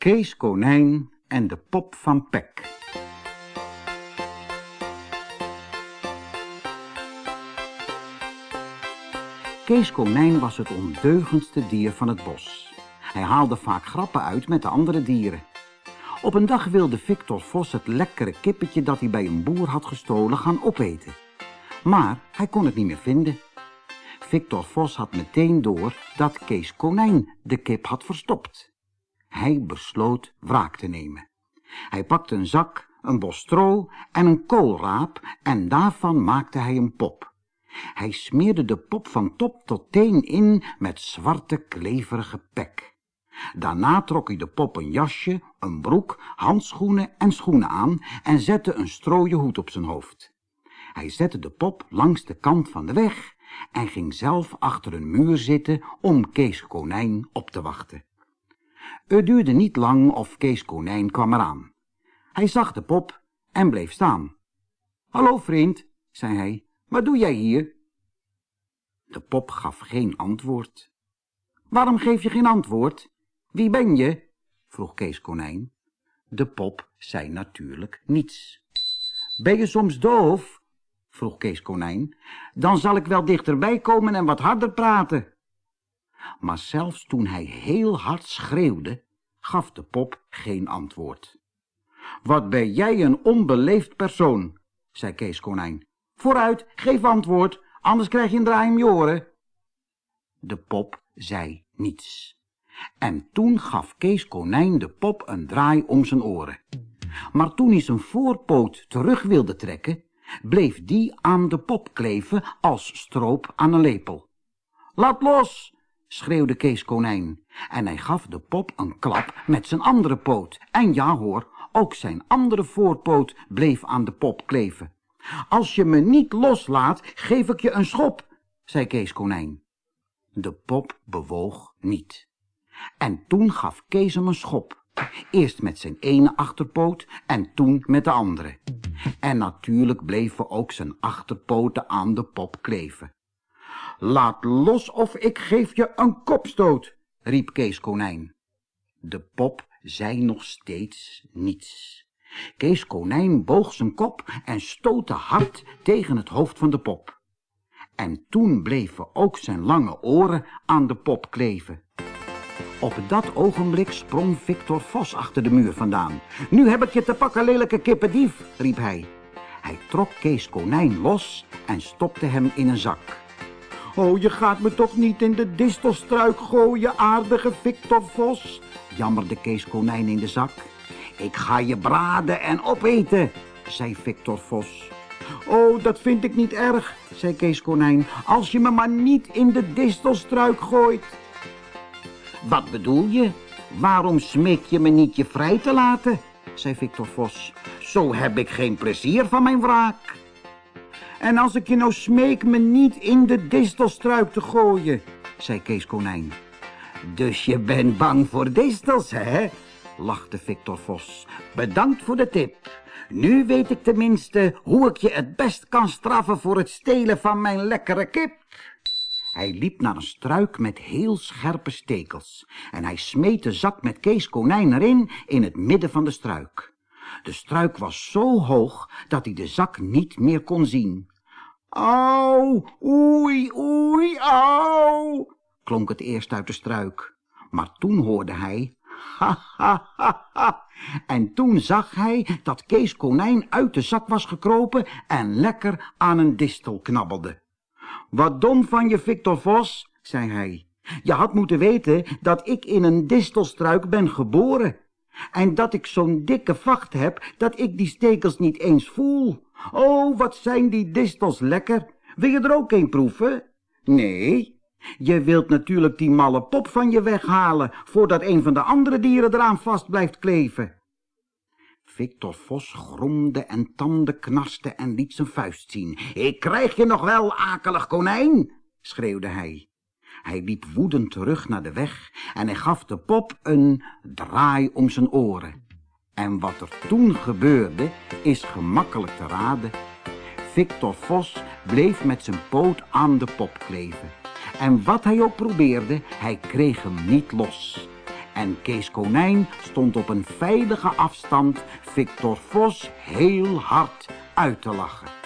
Kees Konijn en de pop van Pek. Kees Konijn was het ondeugendste dier van het bos. Hij haalde vaak grappen uit met de andere dieren. Op een dag wilde Victor Vos het lekkere kippetje dat hij bij een boer had gestolen gaan opeten. Maar hij kon het niet meer vinden. Victor Vos had meteen door dat Kees Konijn de kip had verstopt. Hij besloot wraak te nemen. Hij pakte een zak, een bos stro en een koolraap en daarvan maakte hij een pop. Hij smeerde de pop van top tot teen in met zwarte kleverige pek. Daarna trok hij de pop een jasje, een broek, handschoenen en schoenen aan en zette een strooien hoed op zijn hoofd. Hij zette de pop langs de kant van de weg en ging zelf achter een muur zitten om Kees Konijn op te wachten. Het duurde niet lang of Kees Konijn kwam eraan. Hij zag de pop en bleef staan. Hallo vriend, zei hij, wat doe jij hier? De pop gaf geen antwoord. Waarom geef je geen antwoord? Wie ben je? vroeg Kees Konijn. De pop zei natuurlijk niets. Ben je soms doof? vroeg Kees Konijn. Dan zal ik wel dichterbij komen en wat harder praten. Maar zelfs toen hij heel hard schreeuwde, gaf de pop geen antwoord. Wat ben jij een onbeleefd persoon, zei Kees Konijn. Vooruit, geef antwoord, anders krijg je een draai om je oren. De pop zei niets. En toen gaf Kees Konijn de pop een draai om zijn oren. Maar toen hij zijn voorpoot terug wilde trekken, bleef die aan de pop kleven als stroop aan een lepel. Laat los, schreeuwde Kees Konijn. En hij gaf de pop een klap met zijn andere poot. En ja hoor, ook zijn andere voorpoot bleef aan de pop kleven. Als je me niet loslaat, geef ik je een schop, zei Kees Konijn. De pop bewoog niet. En toen gaf Kees hem een schop. Eerst met zijn ene achterpoot en toen met de andere. En natuurlijk bleven ook zijn achterpoten aan de pop kleven. Laat los of ik geef je een kopstoot, riep Kees Konijn. De pop zei nog steeds niets. Kees Konijn boog zijn kop en stootte hard tegen het hoofd van de pop. En toen bleven ook zijn lange oren aan de pop kleven. Op dat ogenblik sprong Victor Vos achter de muur vandaan. Nu heb ik je te pakken, lelijke kippendief, riep hij. Hij trok Kees Konijn los en stopte hem in een zak. Oh, je gaat me toch niet in de distelstruik gooien, aardige Victor Vos, jammerde Kees Konijn in de zak. Ik ga je braden en opeten, zei Victor Vos. Oh, dat vind ik niet erg, zei Kees Konijn, als je me maar niet in de distelstruik gooit. Wat bedoel je? Waarom smeek je me niet je vrij te laten? zei Victor Vos. Zo heb ik geen plezier van mijn wraak. En als ik je nou smeek me niet in de distelstruik te gooien, zei Kees Konijn. Dus je bent bang voor distels, hè? lachte Victor Vos. Bedankt voor de tip. Nu weet ik tenminste hoe ik je het best kan straffen voor het stelen van mijn lekkere kip. Hij liep naar een struik met heel scherpe stekels en hij smeet de zak met Kees Konijn erin in het midden van de struik. De struik was zo hoog dat hij de zak niet meer kon zien. Au, oei, oei, au, klonk het eerst uit de struik. Maar toen hoorde hij, ha, ha, ha, ha. En toen zag hij dat Kees Konijn uit de zak was gekropen en lekker aan een distel knabbelde. Wat dom van je, Victor Vos, zei hij. Je had moeten weten dat ik in een distelstruik ben geboren. En dat ik zo'n dikke vacht heb dat ik die stekels niet eens voel. Oh, wat zijn die distels lekker. Wil je er ook een proeven? Nee. Je wilt natuurlijk die malle pop van je weghalen, voordat een van de andere dieren eraan vast blijft kleven. Victor Vos gromde en tanden knarste en liet zijn vuist zien. Ik krijg je nog wel, akelig konijn, schreeuwde hij. Hij liep woedend terug naar de weg en hij gaf de pop een draai om zijn oren. En wat er toen gebeurde, is gemakkelijk te raden. Victor Vos bleef met zijn poot aan de pop kleven. En wat hij ook probeerde, hij kreeg hem niet los. En Kees Konijn stond op een veilige afstand Victor Vos heel hard uit te lachen.